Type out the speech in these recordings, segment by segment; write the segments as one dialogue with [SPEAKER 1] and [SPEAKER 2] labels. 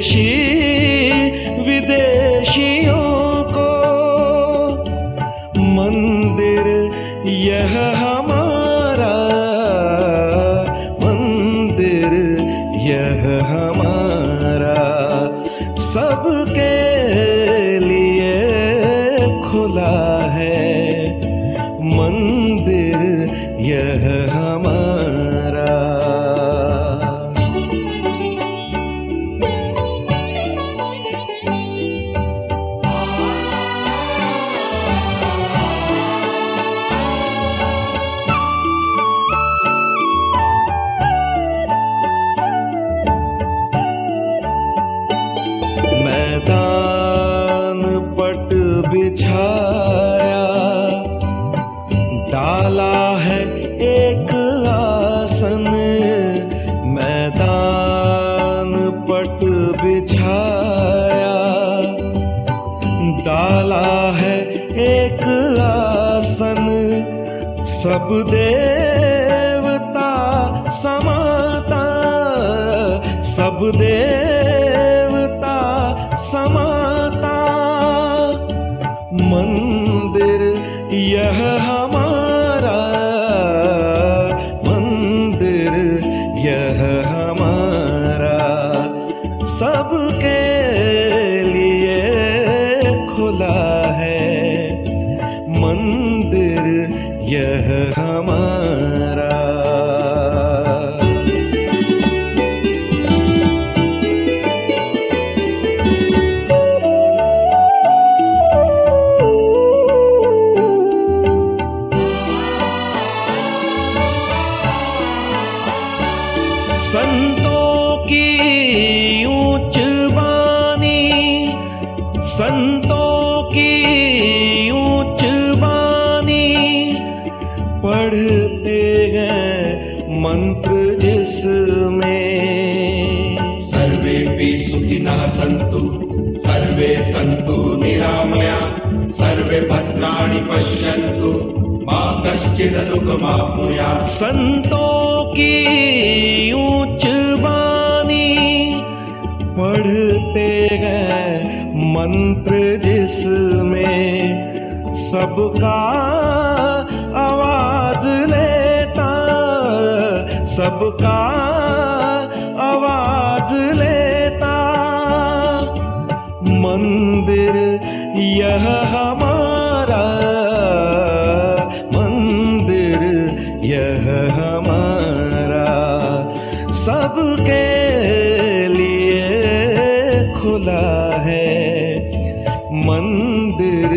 [SPEAKER 1] देशी विदेशियों को। मंदिर यह हमारा मंदिर यह हमारा। सबके बिछाया। डाला है एक आसन, मैदान पट बिछाया। डाला है एक आसन, सब देवता समाता, सब देवता समाता। यह संतों की ऊंच बानी, संतों की ऊंच बानी। पढ़ते हैं मंत्र जिसमें
[SPEAKER 2] सर्वेऽपि सुखिनः सन्तु सर्वे सन्तु निरामया, सर्वे भद्राणि पश्यन्तु। मा कश्चित् दुःखमाप्नुयात्
[SPEAKER 1] संतों की ऊंच बानी पढ़ते हैं मंत्र जिसमें सबका आवाज़ लेता, सबका आवाज़ लेता। मंदिर यह हमारा खुला है मंदिर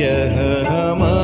[SPEAKER 1] यह हमारा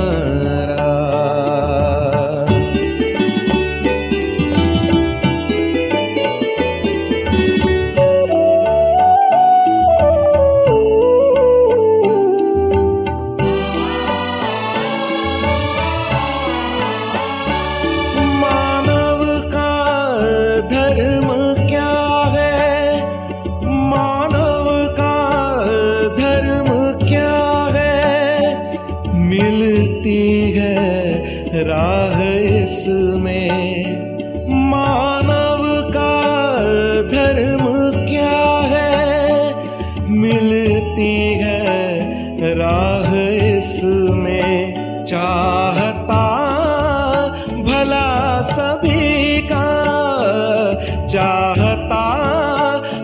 [SPEAKER 1] चाहता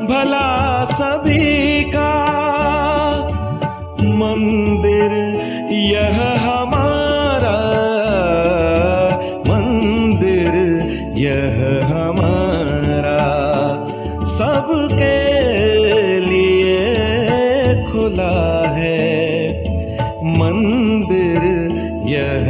[SPEAKER 1] भला सभी का। मंदिर यह हमारा, मंदिर यह हमारा। सबके लिए खुला है, मंदिर यह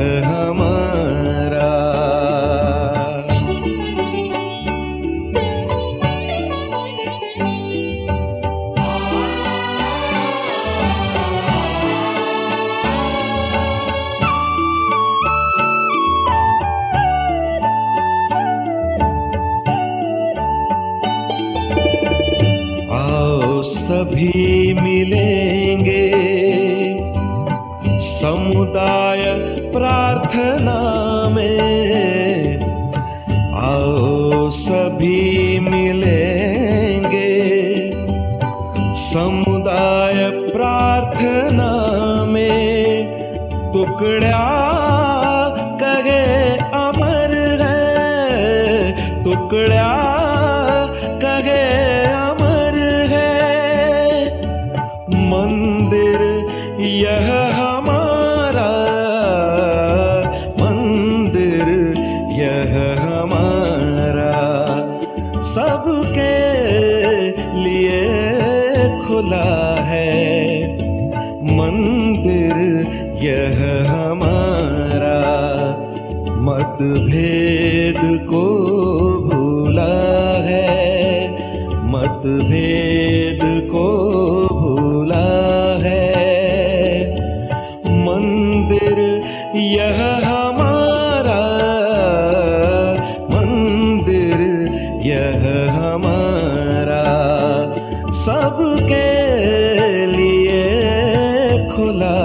[SPEAKER 1] सभी मिलेंगे। समुदाय प्रार्थना में आओ, सभी मिलेंगे। समुदाय प्रार्थना में टुकड़ा कहे अमर है। टुकड़ा यह हमारा मंदिर यह हमारा। सबके लिए खुला है मंदिर यह हमारा। मतभेद को यह हमारा सबके लिए खुला